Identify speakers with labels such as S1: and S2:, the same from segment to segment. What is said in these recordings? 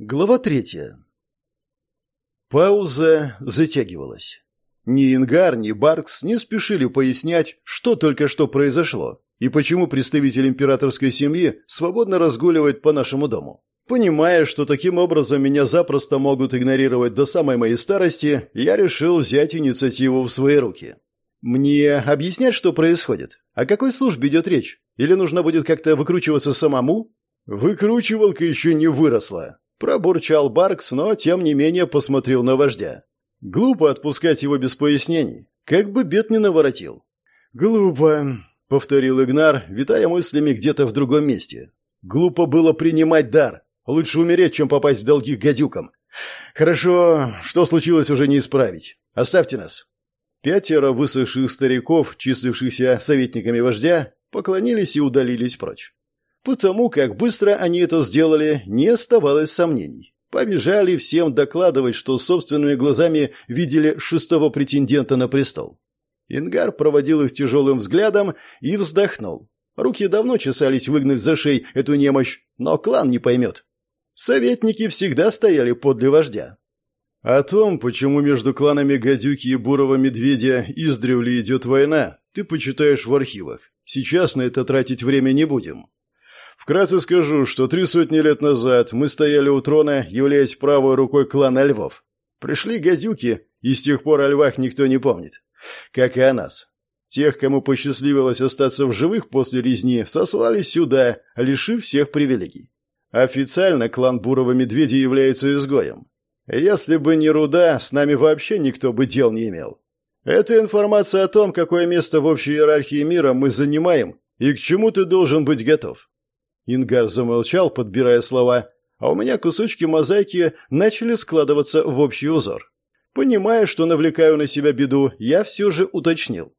S1: Глава третья. Пауза затягивалась. Ни Ингар, ни Баркс не спешили пояснять, что только что произошло и почему представитель императорской семьи свободно разгуливает по нашему дому. Понимая, что таким образом меня запросто могут игнорировать до самой моей старости, я решил взять инициативу в свои руки. Мне объяснять, что происходит? О какой службе идет речь? Или нужно будет как-то выкручиваться самому? Выкручивалка еще не выросла, Пробурчал Баркс, но тем не менее посмотрел на вождя. Глупо отпускать его без пояснений, как бы бед не наворотил. «Глупо», — повторил Игнар, витая мыслями где-то в другом месте. «Глупо было принимать дар. Лучше умереть, чем попасть в долги к гадюкам. Хорошо, что случилось, уже не исправить. Оставьте нас». Пятеро высохших стариков, числившихся советниками вождя, поклонились и удалились прочь. Потому как быстро они это сделали, не оставалось сомнений. Побежали всем докладывать, что собственными глазами видели шестого претендента на престол. Ингар проводил их тяжелым взглядом и вздохнул. Руки давно чесались выгнать за шей эту немощь, но клан не поймет. Советники всегда стояли подле вождя. О том, почему между кланами Гадюки и Бурого Медведя издревле идет война, ты почитаешь в архивах. Сейчас на это тратить время не будем. Вкратце скажу, что три сотни лет назад мы стояли у трона, являясь правой рукой клана львов. Пришли гадюки, и с тех пор о львах никто не помнит. Как и о нас. Тех, кому посчастливилось остаться в живых после резни, сослали сюда, лишив всех привилегий. Официально клан Бурого Медведя является изгоем. Если бы не руда, с нами вообще никто бы дел не имел. Это информация о том, какое место в общей иерархии мира мы занимаем и к чему ты должен быть готов. Ингар замолчал, подбирая слова, а у меня кусочки мозаики начали складываться в общий узор. Понимая, что навлекаю на себя беду, я все же уточнил.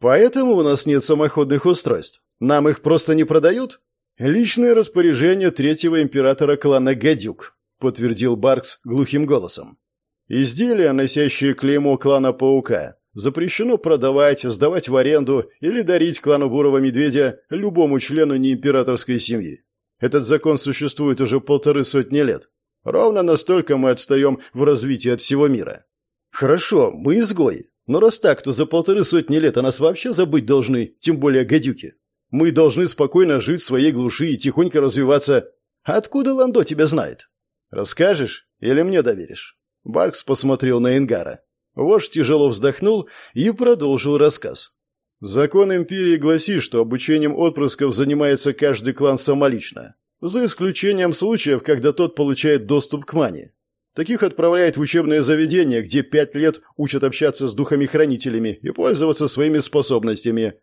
S1: «Поэтому у нас нет самоходных устройств. Нам их просто не продают?» «Личное распоряжение третьего императора клана Гадюк», — подтвердил Баркс глухим голосом. «Изделия, носящие клеймо клана Паука, Запрещено продавать, сдавать в аренду или дарить клану Бурого Медведя любому члену неимператорской семьи. Этот закон существует уже полторы сотни лет. Ровно настолько мы отстаем в развитии от всего мира. Хорошо, мы изгои. Но раз так, то за полторы сотни лет о нас вообще забыть должны, тем более гадюки. Мы должны спокойно жить в своей глуши и тихонько развиваться. Откуда Ландо тебя знает? Расскажешь или мне доверишь? Баркс посмотрел на Ингара. Вождь тяжело вздохнул и продолжил рассказ. Закон империи гласит, что обучением отпрысков занимается каждый клан самолично, за исключением случаев, когда тот получает доступ к мане. Таких отправляют в учебное заведение, где пять лет учат общаться с духами-хранителями и пользоваться своими способностями.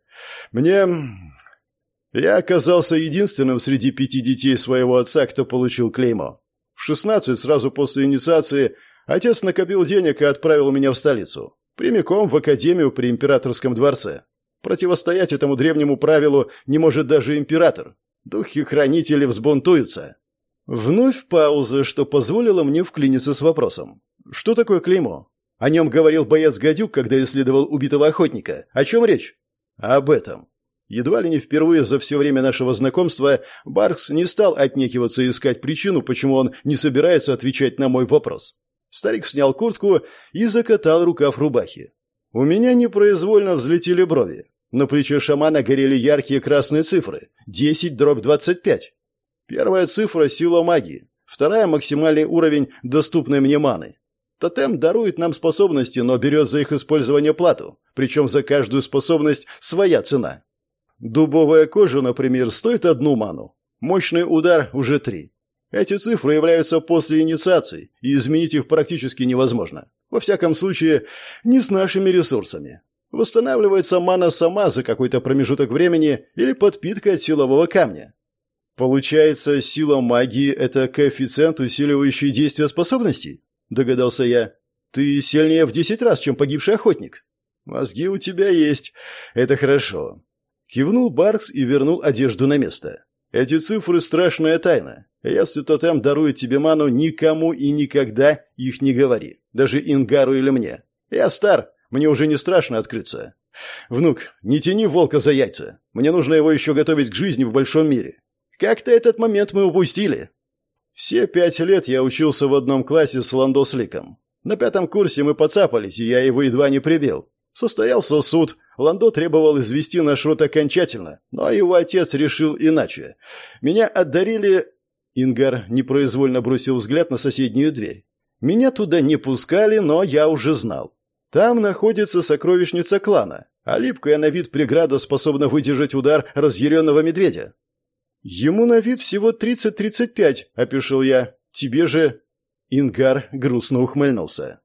S1: Мне... Я оказался единственным среди пяти детей своего отца, кто получил клеймо. В шестнадцать, сразу после инициации, Отец накопил денег и отправил меня в столицу. Прямиком в академию при императорском дворце. Противостоять этому древнему правилу не может даже император. Духи-хранители взбунтуются. Вновь пауза, что позволило мне вклиниться с вопросом. Что такое клеймо? О нем говорил боец Гадюк, когда исследовал убитого охотника. О чем речь? Об этом. Едва ли не впервые за все время нашего знакомства Баркс не стал отнекиваться и искать причину, почему он не собирается отвечать на мой вопрос. Старик снял куртку и закатал рукав рубахи. У меня непроизвольно взлетели брови. На плече шамана горели яркие красные цифры. 10 дробь 25. Первая цифра – сила магии. Вторая – максимальный уровень доступной мне маны. Тотем дарует нам способности, но берет за их использование плату. Причем за каждую способность своя цена. Дубовая кожа, например, стоит одну ману. Мощный удар – уже три. Эти цифры являются после инициации, и изменить их практически невозможно. Во всяком случае, не с нашими ресурсами. Восстанавливается мана сама за какой-то промежуток времени или подпитка от силового камня. Получается, сила магии – это коэффициент, усиливающий действие способностей? Догадался я. Ты сильнее в десять раз, чем погибший охотник. Мозги у тебя есть. Это хорошо. Кивнул Баркс и вернул одежду на место. Эти цифры – страшная тайна. Если тотем дарует тебе ману, никому и никогда их не говори. Даже Ингару или мне. Я стар, мне уже не страшно открыться. Внук, не тяни волка за яйца. Мне нужно его еще готовить к жизни в большом мире. Как-то этот момент мы упустили. Все пять лет я учился в одном классе с Ландо Сликом. На пятом курсе мы поцапались, и я его едва не прибил. Состоялся суд. Ландо требовал извести наш род окончательно, но его отец решил иначе. Меня отдарили... Ингар непроизвольно бросил взгляд на соседнюю дверь. Меня туда не пускали, но я уже знал. Там находится сокровищница клана, а липкая на вид преграда способна выдержать удар разъяренного медведя. «Ему на вид всего тридцать-тридцать пять», — опишил я. «Тебе же...» Ингар грустно ухмыльнулся.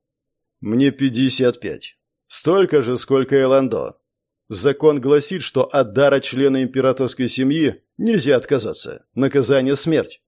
S1: «Мне пятьдесят пять. Столько же, сколько и Ландо. Закон гласит, что от дара члена императорской семьи нельзя отказаться. Наказание – смерть.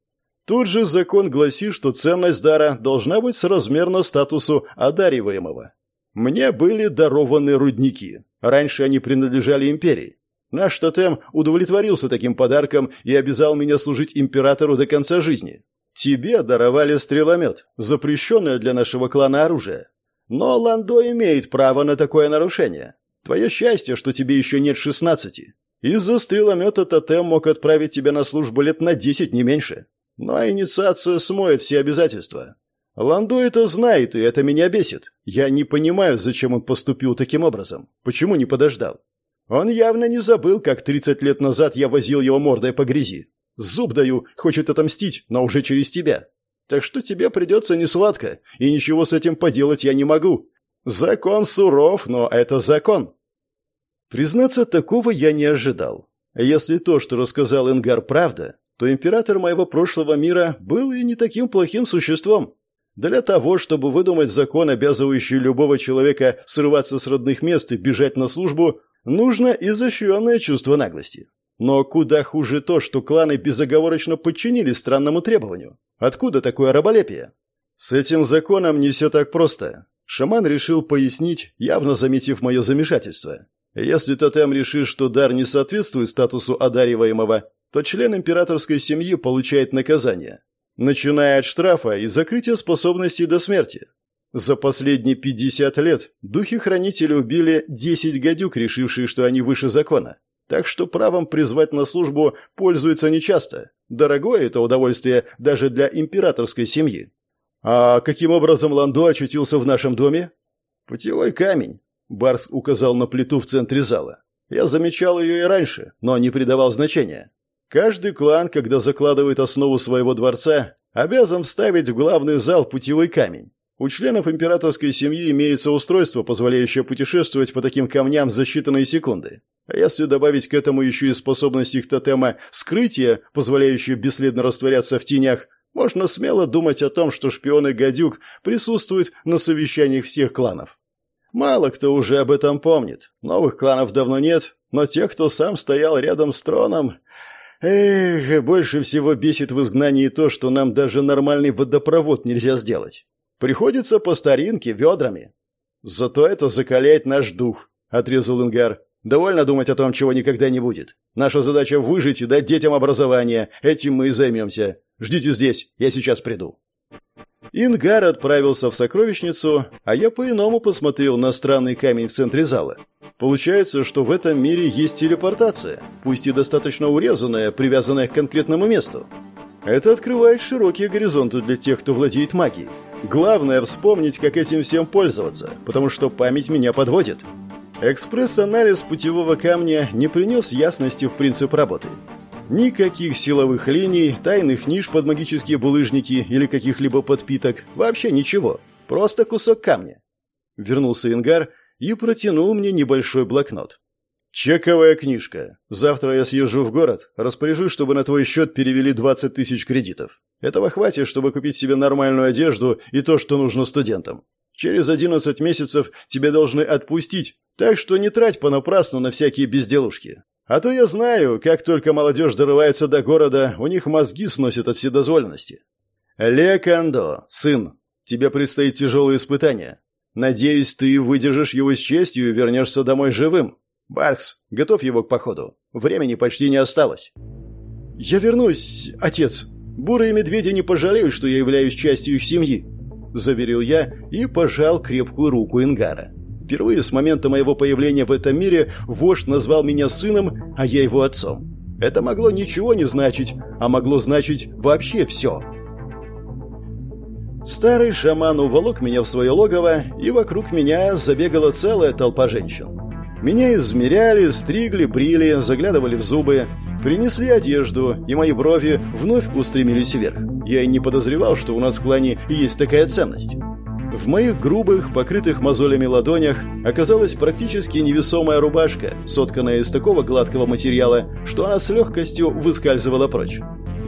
S1: Тут же закон гласит, что ценность дара должна быть соразмерна статусу одариваемого. Мне были дарованы рудники. Раньше они принадлежали империи. Наш тотем удовлетворился таким подарком и обязал меня служить императору до конца жизни. Тебе даровали стреломет, запрещенное для нашего клана оружие. Но Ландо имеет право на такое нарушение. Твое счастье, что тебе еще нет шестнадцати. Из-за стреломета тотем мог отправить тебя на службу лет на десять, не меньше. Но инициация смоет все обязательства. Ландо это знает, и это меня бесит. Я не понимаю, зачем он поступил таким образом. Почему не подождал? Он явно не забыл, как тридцать лет назад я возил его мордой по грязи. Зуб даю, хочет отомстить, но уже через тебя. Так что тебе придется несладко, и ничего с этим поделать я не могу. Закон суров, но это закон. Признаться, такого я не ожидал. Если то, что рассказал Ингар, правда, то император моего прошлого мира был и не таким плохим существом. Для того, чтобы выдумать закон, обязывающий любого человека срываться с родных мест и бежать на службу, нужно изощренное чувство наглости. Но куда хуже то, что кланы безоговорочно подчинились странному требованию. Откуда такое раболепие? С этим законом не все так просто. Шаман решил пояснить, явно заметив мое замешательство. Если тотем решит, что дар не соответствует статусу одариваемого, то член императорской семьи получает наказание, начиная от штрафа и закрытия способностей до смерти. За последние 50 лет духи-хранители убили 10 гадюк, решившие, что они выше закона. Так что правом призвать на службу пользуются нечасто. Дорогое это удовольствие даже для императорской семьи. А каким образом Ландо очутился в нашем доме? Путевой камень. Барс указал на плиту в центре зала. Я замечал ее и раньше, но не придавал значения. Каждый клан, когда закладывает основу своего дворца, обязан вставить в главный зал путевой камень. У членов императорской семьи имеется устройство, позволяющее путешествовать по таким камням за считанные секунды. А если добавить к этому еще и способность их тотема скрытия, позволяющую бесследно растворяться в тенях, можно смело думать о том, что шпионы гадюк присутствуют на совещаниях всех кланов. Мало кто уже об этом помнит. Новых кланов давно нет, но тех, кто сам стоял рядом с троном... Эх, больше всего бесит в изгнании то, что нам даже нормальный водопровод нельзя сделать. Приходится по старинке, ведрами. Зато это закаляет наш дух, — отрезал Ингар. Довольно думать о том, чего никогда не будет. Наша задача выжить и дать детям образование. Этим мы и займемся. Ждите здесь, я сейчас приду». Ингар отправился в сокровищницу, а я по-иному посмотрел на странный камень в центре зала. Получается, что в этом мире есть телепортация, пусть и достаточно урезанная, привязанная к конкретному месту. Это открывает широкие горизонты для тех, кто владеет магией. Главное вспомнить, как этим всем пользоваться, потому что память меня подводит. Экспресс-анализ путевого камня не принес ясности в принцип работы. Никаких силовых линий, тайных ниш под магические булыжники или каких-либо подпиток, вообще ничего. Просто кусок камня. Вернулся Ингар и протянул мне небольшой блокнот. «Чековая книжка. Завтра я съезжу в город, распоряжусь, чтобы на твой счет перевели 20 тысяч кредитов. Этого хватит, чтобы купить себе нормальную одежду и то, что нужно студентам. Через 11 месяцев тебе должны отпустить, так что не трать понапрасну на всякие безделушки. А то я знаю, как только молодежь дорывается до города, у них мозги сносят от вседозволенности. Ле Кандо, сын, тебе предстоит тяжелое испытание. Надеюсь, ты выдержишь его с честью и вернешься домой живым. Баркс, готовь его к походу. Времени почти не осталось. Я вернусь, отец. Бурые медведи не пожалеют, что я являюсь частью их семьи, заверил я и пожал крепкую руку Ингара. Впервые с момента моего появления в этом мире вождь назвал меня сыном, а я его отцом. Это могло ничего не значить, а могло значить вообще все. Старый шаман уволок меня в свое логово, и вокруг меня забегала целая толпа женщин. Меня измеряли, стригли, брили, заглядывали в зубы, принесли одежду, и мои брови вновь устремились вверх. Я и не подозревал, что у нас в клане есть такая ценность. В моих грубых, покрытых мозолями ладонях оказалась практически невесомая рубашка, сотканная из такого гладкого материала, что она с легкостью выскальзывала прочь.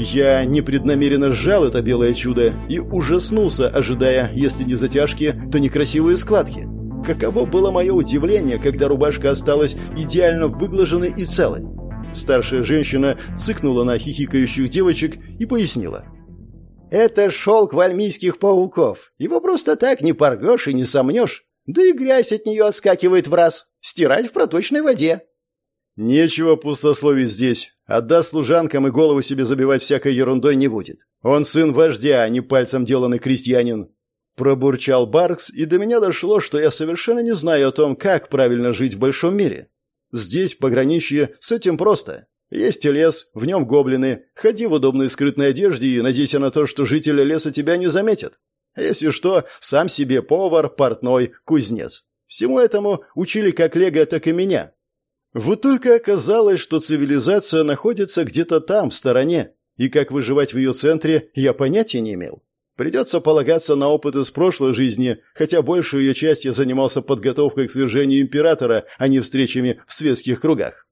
S1: Я непреднамеренно сжал это белое чудо и ужаснулся, ожидая, если не затяжки, то некрасивые складки. Каково было мое удивление, когда рубашка осталась идеально выглаженной и целой. Старшая женщина цыкнула на хихикающих девочек и пояснила. «Это шелк вальмийских пауков. Его просто так не порвешь и не сомнешь. Да и грязь от нее отскакивает в раз. Стирать в проточной воде». «Нечего пустословить здесь. Отдаст служанкам и голову себе забивать всякой ерундой не будет. Он сын вождя, а не пальцем деланный крестьянин». Пробурчал Баркс, и до меня дошло, что я совершенно не знаю о том, как правильно жить в большом мире. Здесь, в пограничье, с этим просто. Есть лес, в нем гоблины. Ходи в удобной скрытной одежде и надейся на то, что жители леса тебя не заметят. Если что, сам себе повар, портной, кузнец. Всему этому учили как Лего, так и меня. Вот только оказалось, что цивилизация находится где-то там, в стороне, и как выживать в ее центре, я понятия не имел. Придется полагаться на опыт из прошлой жизни, хотя большую ее часть я занимался подготовкой к свержению императора, а не встречами в светских кругах.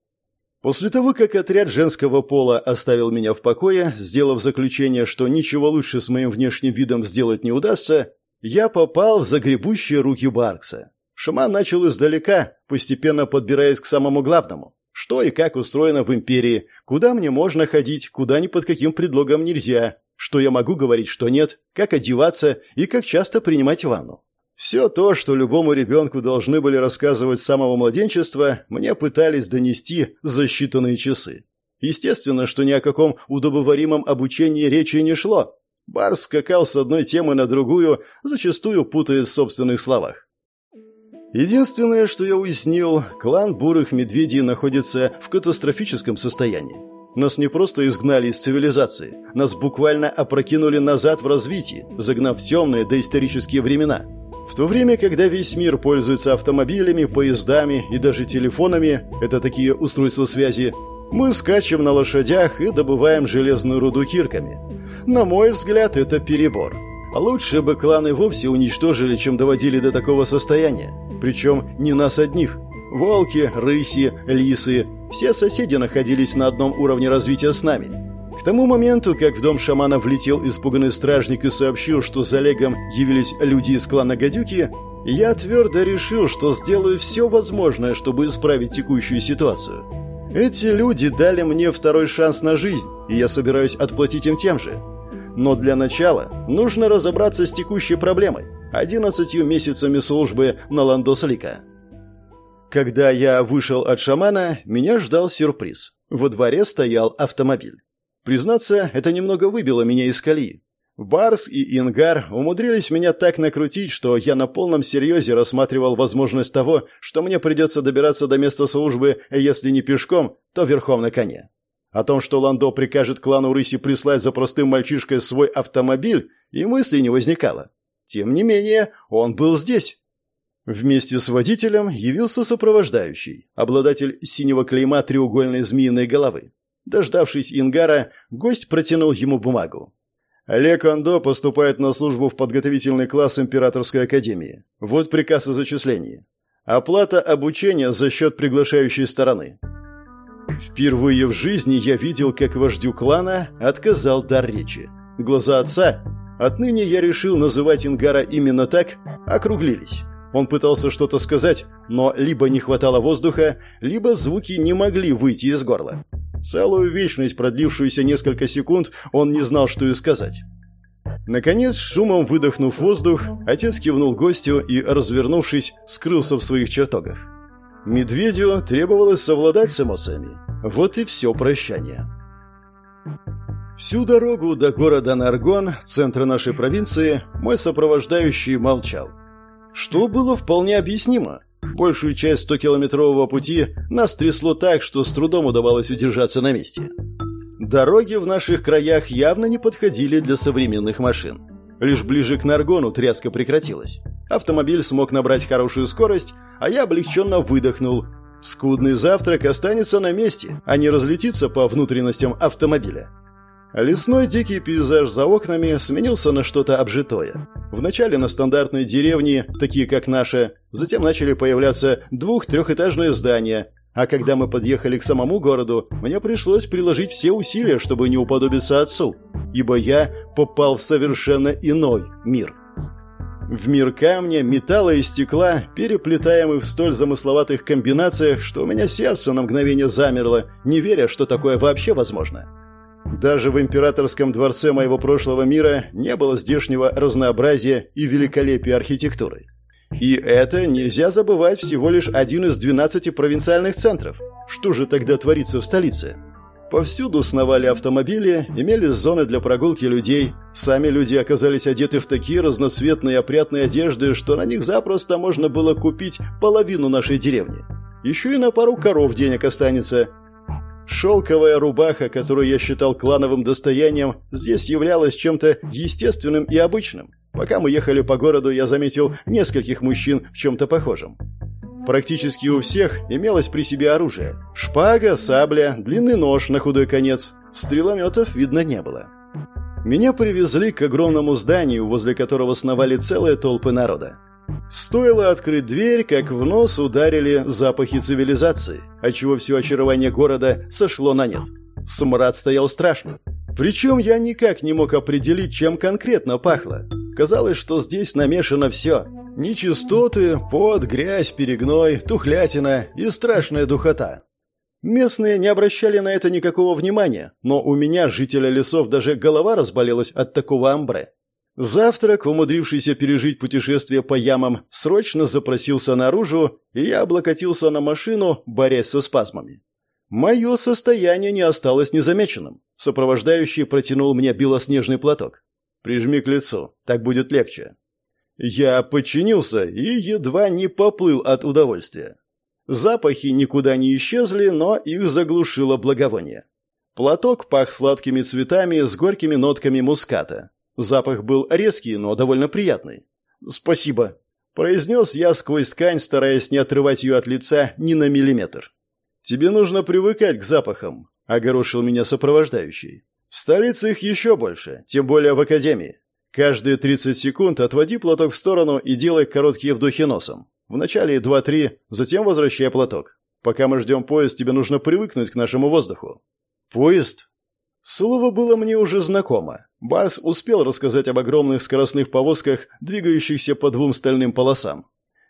S1: После того, как отряд женского пола оставил меня в покое, сделав заключение, что ничего лучше с моим внешним видом сделать не удастся, я попал в загребущие руки Баркса. Шаман начал издалека, постепенно подбираясь к самому главному. Что и как устроено в империи, куда мне можно ходить, куда ни под каким предлогом нельзя, что я могу говорить, что нет, как одеваться и как часто принимать ванну. Все то, что любому ребенку должны были рассказывать с самого младенчества, мне пытались донести за считанные часы. Естественно, что ни о каком удобоваримом обучении речи не шло. Барс скакал с одной темы на другую, зачастую путаясь в собственных словах. Единственное, что я уяснил, клан бурых медведей находится в катастрофическом состоянии. Нас не просто изгнали из цивилизации, нас буквально опрокинули назад в развитии, загнав в темные доисторические времена. В то время, когда весь мир пользуется автомобилями, поездами и даже телефонами, это такие устройства связи, мы скачем на лошадях и добываем железную руду кирками. На мой взгляд, это перебор. Лучше бы кланы вовсе уничтожили, чем доводили до такого состояния. Причем не нас одних. Волки, рыси, лисы – все соседи находились на одном уровне развития с нами. К тому моменту, как в дом шамана влетел испуганный стражник и сообщил, что за Олегом явились люди из клана Гадюки, я твердо решил, что сделаю все возможное, чтобы исправить текущую ситуацию. Эти люди дали мне второй шанс на жизнь, и я собираюсь отплатить им тем же. Но для начала нужно разобраться с текущей проблемой – одиннадцатью месяцами службы на Ландослика. Когда я вышел от шамана, меня ждал сюрприз. Во дворе стоял автомобиль. Признаться, это немного выбило меня из колеи. Барс и Ингар умудрились меня так накрутить, что я на полном серьезе рассматривал возможность того, что мне придется добираться до места службы, если не пешком, то верхом на коне. О том, что Ландо прикажет клану Рыси прислать за простым мальчишкой свой автомобиль, и мысли не возникало. Тем не менее, он был здесь. Вместе с водителем явился сопровождающий, обладатель синего клейма треугольной змеиной головы. Дождавшись Ингара, гость протянул ему бумагу. Олег Андо поступает на службу в подготовительный класс Императорской академии. Вот приказ о зачислении. Оплата обучения за счет приглашающей стороны. Впервые в жизни я видел, как вождю клана отказал дар речи. Глаза отца, отныне я решил называть Ингара именно так, округлились. Он пытался что-то сказать, но либо не хватало воздуха, либо звуки не могли выйти из горла. Целую вечность, продлившуюся несколько секунд, он не знал, что и сказать. Наконец, шумом выдохнув воздух, отец кивнул гостю и, развернувшись, скрылся в своих чертогах. Медведю требовалось совладать с эмоциями. Вот и все прощание. Всю дорогу до города Наргон, центра нашей провинции, мой сопровождающий молчал. Что было вполне объяснимо. Большую часть 100-километрового пути нас трясло так, что с трудом удавалось удержаться на месте. Дороги в наших краях явно не подходили для современных машин. Лишь ближе к Наргону тряска прекратилась. Автомобиль смог набрать хорошую скорость, а я облегченно выдохнул. Скудный завтрак останется на месте, а не разлетится по внутренностям автомобиля. Лесной дикий пейзаж за окнами сменился на что-то обжитое. Вначале на стандартные деревни, такие как наша, затем начали появляться двух-трехэтажные здания, а когда мы подъехали к самому городу, мне пришлось приложить все усилия, чтобы не уподобиться отцу, ибо я попал в совершенно иной мир. В мир камня, металла и стекла, переплетаемых в столь замысловатых комбинациях, что у меня сердце на мгновение замерло, не веря, что такое вообще возможно. Даже в императорском дворце моего прошлого мира не было здешнего разнообразия и великолепия архитектуры. И это нельзя забывать всего лишь один из 12 провинциальных центров. Что же тогда творится в столице? Повсюду сновали автомобили, имелись зоны для прогулки людей. Сами люди оказались одеты в такие разноцветные опрятные одежды, что на них запросто можно было купить половину нашей деревни. Еще и на пару коров денег останется. Шелковая рубаха, которую я считал клановым достоянием, здесь являлась чем-то естественным и обычным. Пока мы ехали по городу, я заметил нескольких мужчин в чем-то похожем. Практически у всех имелось при себе оружие. Шпага, сабля, длинный нож на худой конец. Стрелометов видно не было. Меня привезли к огромному зданию, возле которого сновали целые толпы народа. Стоило открыть дверь, как в нос ударили запахи цивилизации, отчего все очарование города сошло на нет. Смрад стоял страшный. Причем я никак не мог определить, чем конкретно пахло. Казалось, что здесь намешано все. Нечистоты, пот, грязь, перегной, тухлятина и страшная духота. Местные не обращали на это никакого внимания, но у меня, жителя лесов, даже голова разболелась от такого амбре. Завтрак, умудрившийся пережить путешествие по ямам, срочно запросился наружу, и я облокотился на машину, борясь со спазмами. Мое состояние не осталось незамеченным. Сопровождающий протянул мне белоснежный платок. «Прижми к лицу, так будет легче». Я подчинился и едва не поплыл от удовольствия. Запахи никуда не исчезли, но их заглушило благовоние. Платок пах сладкими цветами с горькими нотками муската. Запах был резкий, но довольно приятный. «Спасибо», — произнес я сквозь ткань, стараясь не отрывать ее от лица ни на миллиметр. «Тебе нужно привыкать к запахам», — огорошил меня сопровождающий. «В столице их еще больше, тем более в академии. Каждые 30 секунд отводи платок в сторону и делай короткие вдохи носом. Вначале 2-3, затем возвращай платок. Пока мы ждем поезд, тебе нужно привыкнуть к нашему воздуху». «Поезд?» Слово было мне уже знакомо. Барс успел рассказать об огромных скоростных повозках, двигающихся по двум стальным полосам.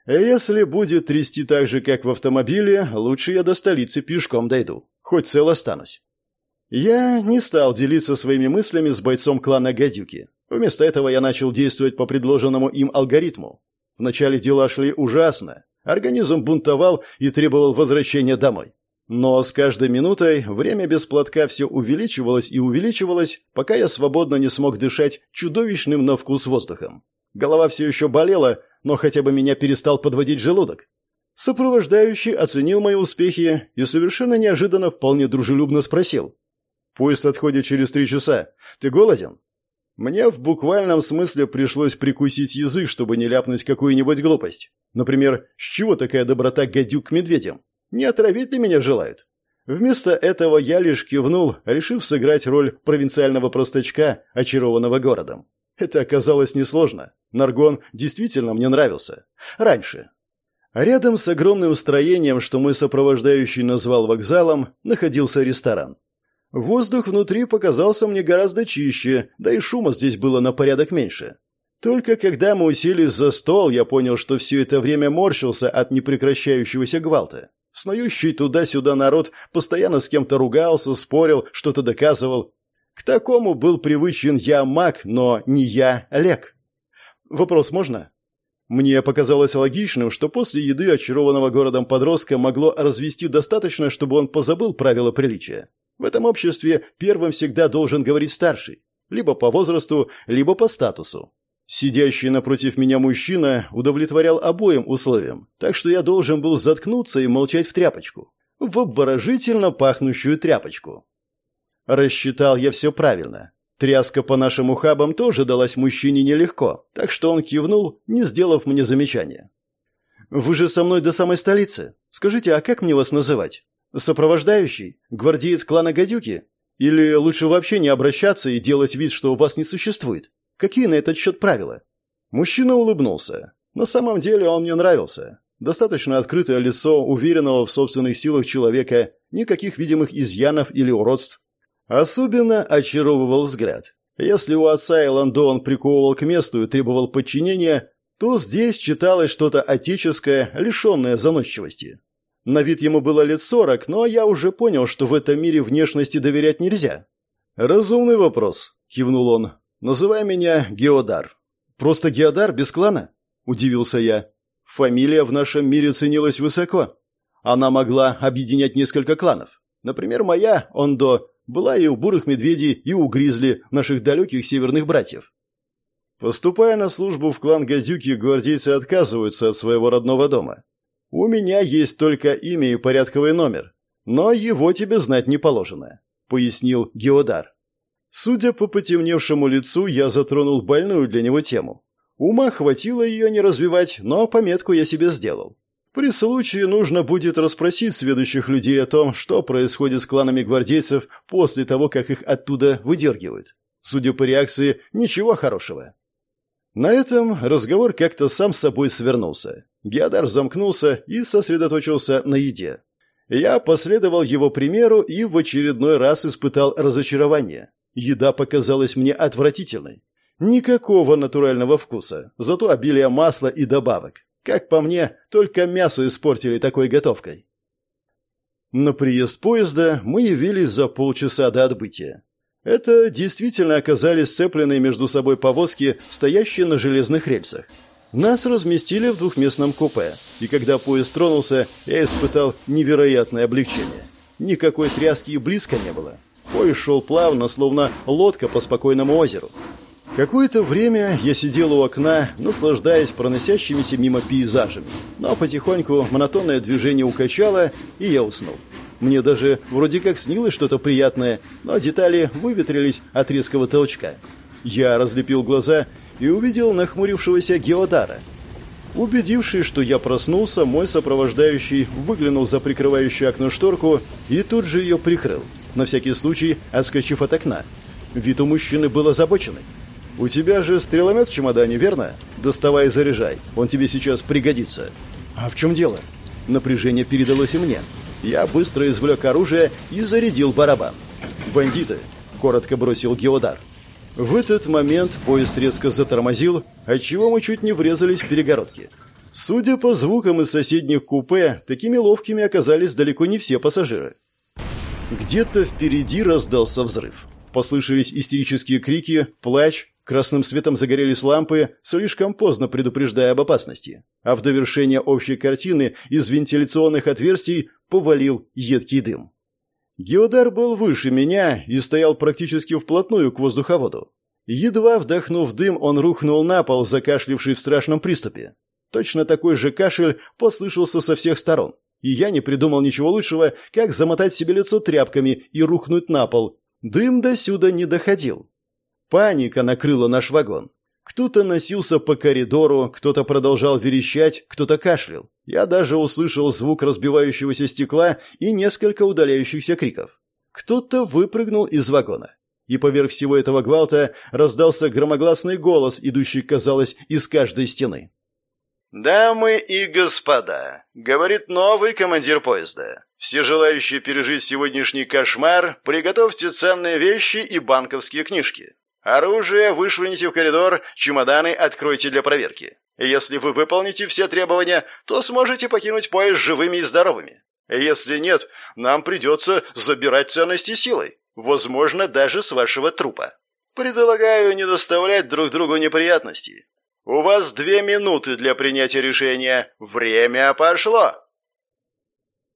S1: Если будет трясти так же, как в автомобиле, лучше я до столицы пешком дойду. Хоть цел останусь. Я не стал делиться своими мыслями с бойцом клана Гадюки. Вместо этого я начал действовать по предложенному им алгоритму. Вначале дела шли ужасно. Организм бунтовал и требовал возвращения домой. Но с каждой минутой время без платка все увеличивалось и увеличивалось, пока я свободно не смог дышать чудовищным на вкус воздухом. Голова все еще болела, но хотя бы меня перестал подводить желудок. Сопровождающий оценил мои успехи и совершенно неожиданно вполне дружелюбно спросил. «Поезд отходит через три часа. Ты голоден?» Мне в буквальном смысле пришлось прикусить язык, чтобы не ляпнуть какую-нибудь глупость. Например, с чего такая доброта гадюк к медведям? Не отравить ли меня желают? Вместо этого я лишь кивнул, решив сыграть роль провинциального простачка, очарованного городом. Это оказалось несложно. Наргон действительно мне нравился. Раньше. Рядом с огромным строением, что мой сопровождающий назвал вокзалом, находился ресторан. Воздух внутри показался мне гораздо чище, да и шума здесь было на порядок меньше. Только когда мы уселись за стол, я понял, что все это время морщился от непрекращающегося гвалта. Снующий туда-сюда народ постоянно с кем-то ругался, спорил, что-то доказывал. К такому был привычен я маг, но не я Олег. Вопрос можно? Мне показалось логичным, что после еды очарованного городом подростка могло развести достаточно, чтобы он позабыл правила приличия. В этом обществе первым всегда должен говорить старший, либо по возрасту, либо по статусу. Сидящий напротив меня мужчина удовлетворял обоим условиям, так что я должен был заткнуться и молчать в тряпочку. В обворожительно пахнущую тряпочку. Рассчитал я все правильно. Тряска по нашим ухабам тоже далась мужчине нелегко, так что он кивнул, не сделав мне замечания. «Вы же со мной до самой столицы. Скажите, а как мне вас называть? Сопровождающий? Гвардеец клана Гадюки? Или лучше вообще не обращаться и делать вид, что вас не существует? Какие на этот счет правила?» Мужчина улыбнулся. На самом деле он мне нравился. Достаточно открытое лицо, уверенного в собственных силах человека, никаких видимых изъянов или уродств. Особенно очаровывал взгляд. Если у отца Эландо он приковывал к месту и требовал подчинения, то здесь читалось что-то отеческое, лишенное заносчивости. На вид ему было лет сорок, но я уже понял, что в этом мире внешности доверять нельзя. «Разумный вопрос», — кивнул он. «Называй меня Геодар». «Просто Геодар, без клана?» — удивился я. Фамилия в нашем мире ценилась высоко. Она могла объединять несколько кланов. Например, моя, Ондо, была и у бурых медведей, и у гризли, наших далеких северных братьев. Поступая на службу в клан Гадюки, гвардейцы отказываются от своего родного дома. У меня есть только имя и порядковый номер, но его тебе знать не положено, пояснил Геодар. Судя по потемневшему лицу, я затронул больную для него тему. Ума хватило ее не развивать, но пометку я себе сделал. При случае нужно будет расспросить следующих людей о том, что происходит с кланами гвардейцев после того, как их оттуда выдергивают. Судя по реакции, ничего хорошего. На этом разговор как-то сам с собой свернулся. Геодар замкнулся и сосредоточился на еде. Я последовал его примеру и в очередной раз испытал разочарование. Еда показалась мне отвратительной. Никакого натурального вкуса, зато обилие масла и добавок. Как по мне, только мясо испортили такой готовкой. На приезд поезда мы явились за полчаса до отбытия. Это действительно оказались сцепленные между собой повозки, стоящие на железных рельсах. Нас разместили в двухместном купе, и когда поезд тронулся, я испытал невероятное облегчение. Никакой тряски и близко не было. Поезд шел плавно, словно лодка по спокойному озеру. Какое-то время я сидел у окна, наслаждаясь проносящимися мимо пейзажами. Но потихоньку монотонное движение укачало, и я уснул. Мне даже вроде как снилось что-то приятное, но детали выветрились от резкого толчка. Я разлепил глаза и увидел нахмурившегося Геодара. Убедившись, что я проснулся, мой сопровождающий выглянул за прикрывающую окно шторку и тут же ее прикрыл, на всякий случай отскочив от окна. Вид у мужчины был озабоченный. «У тебя же стреломет в чемодане, верно? Доставай и заряжай, он тебе сейчас пригодится». «А в чем дело?» Напряжение передалось и мне. Я быстро извлек оружие и зарядил барабан. «Бандиты!» — коротко бросил Геодар. В этот момент поезд резко затормозил, отчего мы чуть не врезались в перегородки. Судя по звукам из соседних купе, такими ловкими оказались далеко не все пассажиры. Где-то впереди раздался взрыв. Послышались истерические крики, плач, Красным светом загорелись лампы, слишком поздно предупреждая об опасности. А в довершение общей картины из вентиляционных отверстий повалил едкий дым. Геодар был выше меня и стоял практически вплотную к воздуховоду. Едва вдохнув дым, он рухнул на пол, закашливший в страшном приступе. Точно такой же кашель послышался со всех сторон. И я не придумал ничего лучшего, как замотать себе лицо тряпками и рухнуть на пол. Дым до сюда не доходил. Паника накрыла наш вагон. Кто-то носился по коридору, кто-то продолжал верещать, кто-то кашлял. Я даже услышал звук разбивающегося стекла и несколько удаляющихся криков. Кто-то выпрыгнул из вагона. И поверх всего этого гвалта раздался громогласный голос, идущий, казалось, из каждой стены. «Дамы и господа», — говорит новый командир поезда, «все желающие пережить сегодняшний кошмар, приготовьте ценные вещи и банковские книжки. Оружие вышвырните в коридор, чемоданы откройте для проверки. Если вы выполните все требования, то сможете покинуть поезд живыми и здоровыми. Если нет, нам придется забирать ценности силой, возможно, даже с вашего трупа. Предлагаю не доставлять друг другу неприятностей. У вас две минуты для принятия решения. Время пошло!»